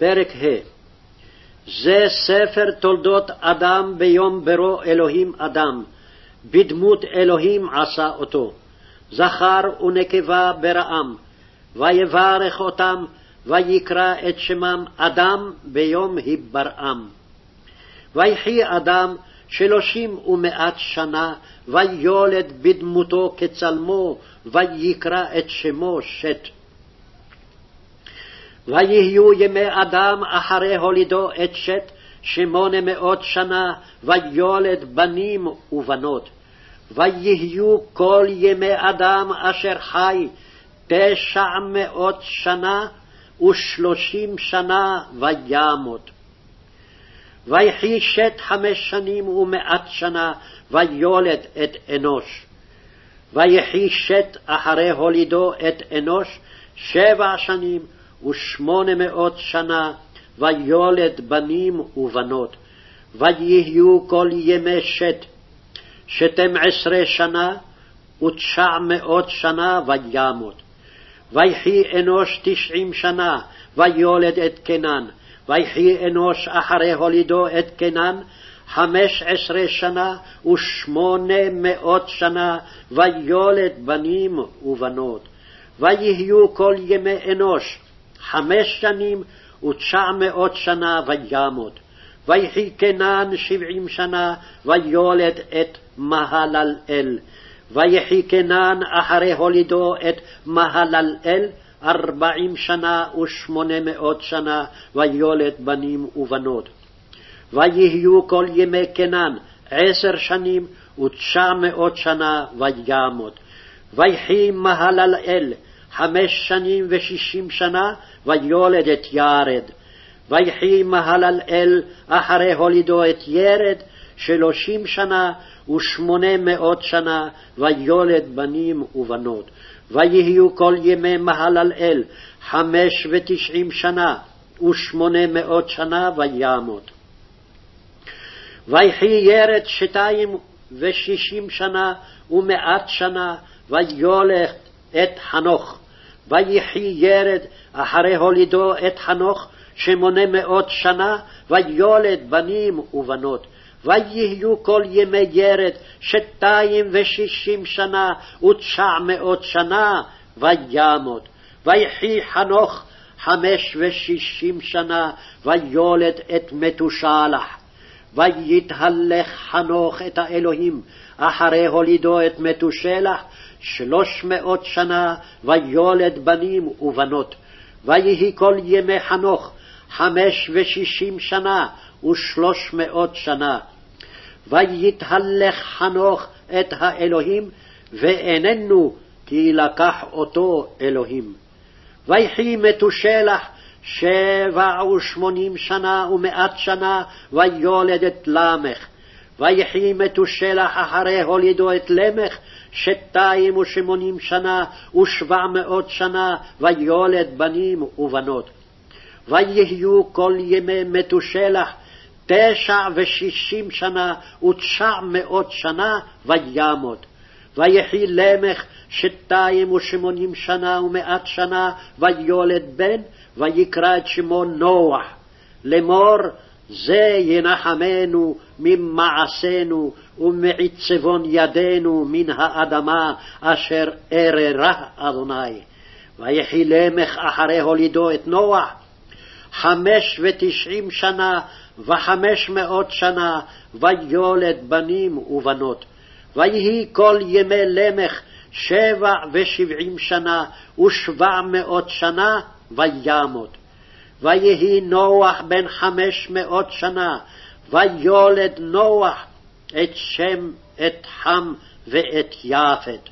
פרק ה' זה ספר תולדות אדם ביום ברוא אלוהים אדם, בדמות אלוהים עשה אותו, זכר ונקבה בראם, ויברך אותם, ויקרא את שמם אדם ביום היבראם. ויחי אדם שלושים ומאת שנה, ויולד בדמותו כצלמו, ויקרא את שמו שת. ויהיו ימי אדם אחרי הולידו את שת שמונה מאות שנה, ויולד בנים ובנות. ויהיו כל ימי אדם אשר חי תשע מאות שנה ושלושים שנה וימות. ויחי שת חמש שנים ומאת שנה, ויולד את אנוש. ויחי שת אחרי הולידו את אנוש שבע שנים ושמונה מאות שנה, ויולד בנים ובנות. ויהיו כל ימי שת שתים עשרה שנה ותשע מאות שנה וימות. ויחי אנוש תשעים שנה, ויולד את קנן. ויחי אנוש אחרי הולידו את קנן חמש עשרה שנה ושמונה מאות שנה, ויולד בנים ובנות. ויהיו כל ימי אנוש חמש שנים ותשע מאות שנה וימות. ויחי קנן שבעים שנה, ויולד את מהללאל. ויחי קנן אחרי הולידו את מהללאל ארבעים שנה ושמונה מאות שנה, ויולד בנים ובנות. ויהיו כל ימי קנן עשר שנים ותשע מאות שנה, וימות. ויחי מהללאל חמש שנים ושישים שנה, ויולד את ירד. ויחי מהללאל אחרי הולידו את ירד שלושים שנה ושמונה מאות שנה, ויולד בנים ובנות. ויהיו כל ימי מהללאל חמש ותשעים שנה ושמונה מאות שנה, וימות. ויחי ירד שתיים ושישים שנה ומאת שנה, ויולד את חנוך. ויחי ירד אחרי הולידו את חנוך שמונה מאות שנה, ויולד בנים ובנות. ויהיו כל ימי ירד שתיים ושישים שנה ותשע מאות שנה, וימות. ויחי חנוך חמש ושישים שנה, ויולד את מתושלח. ויתהלך חנוך את האלוהים אחרי הולידו את מתושלח שלוש מאות שנה, ויולד בנים ובנות. ויהי כל ימי חנוך חמש ושישים שנה ושלוש מאות שנה. ויתהלך חנוך את האלוהים, ואיננו כי לקח אותו אלוהים. ויחי מתושלח שבע ושמונים שנה ומאת שנה, ויולד את למך. ויחי מתושלח אחרי הולידו את למך, שתיים ושמונים שנה ושבע מאות שנה, ויולד בנים ובנות. ויהיו כל ימי מתושלח תשע ושישים שנה ותשע מאות שנה, וימות. ויחי למך שתיים ושמונים שנה ומאת שנה, ויולד בן, ויקרא את שמו נוח. לאמור, זה ינחמנו ממעשינו ומעצבון ידינו מן האדמה אשר אררה אדוני. ויחי למך אחרי הולידו את נוח חמש ותשעים שנה וחמש מאות שנה, ויולד בנים ובנות. ויהי כל ימי למך שבע ושבעים שנה ושבע מאות שנה, וימות. ויהי נוח בן חמש מאות שנה, ויולד נוח את שם, את חם ואת יפת.